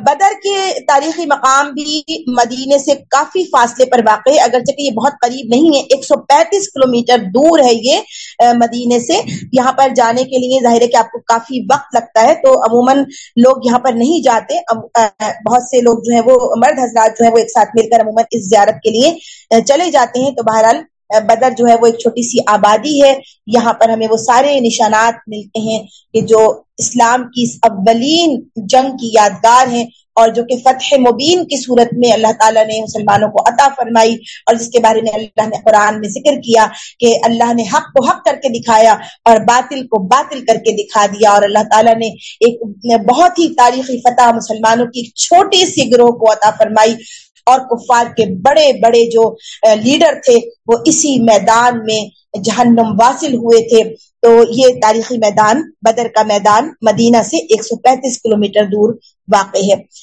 بدر کے تاریخی مقام بھی مدینے سے کافی فاصلے پر واقع ہے۔ اگرچہ کہ یہ بہت قریب نہیں ہے، ایک سو پینتیس کلو میٹر دور ہے یہ مدینے سے۔ یہاں پر جانے کے لیے ظاہر ہے کہ آپ کو کافی وقت لگتا ہے، تو عموماً لوگ یہاں پر نہیں جاتے۔ بہت سے لوگ جو ہیں وہ مرد حضرات جو ہیں وہ ایک ساتھ مل کر عموماً اس زیارت کے لیے چلے جاتے ہیں۔ تو بہرحال بدر جو ہے وہ ایک چھوٹی سی آبادی ہے۔ یہاں پر ہمیں وہ سارے نشانات ملتے ہیں کہ جو اسلام کی اس اولین جنگ کی یادگار ہیں اور جو کہ فتح مبین کی صورت میں اللہ تعالیٰ نے مسلمانوں کو عطا فرمائی اور جس کے بارے میں اللہ نے قرآن میں ذکر کیا کہ اللہ نے حق کو حق کر کے دکھایا اور باطل کو باطل کر کے دکھا دیا اور اللہ تعالیٰ نے ایک بہت ہی تاریخی فتح مسلمانوں کی ایک چھوٹی سی گروہ کو عطا فرمائی۔ اور کفار کے بڑے بڑے جو لیڈر تھے، وہ اسی میدان میں جہنم واصل ہوئے تھے۔ تو یہ تاریخی میدان، بدر کا میدان، مدینہ سے ایک سو پینتیس کلو دور واقع ہے۔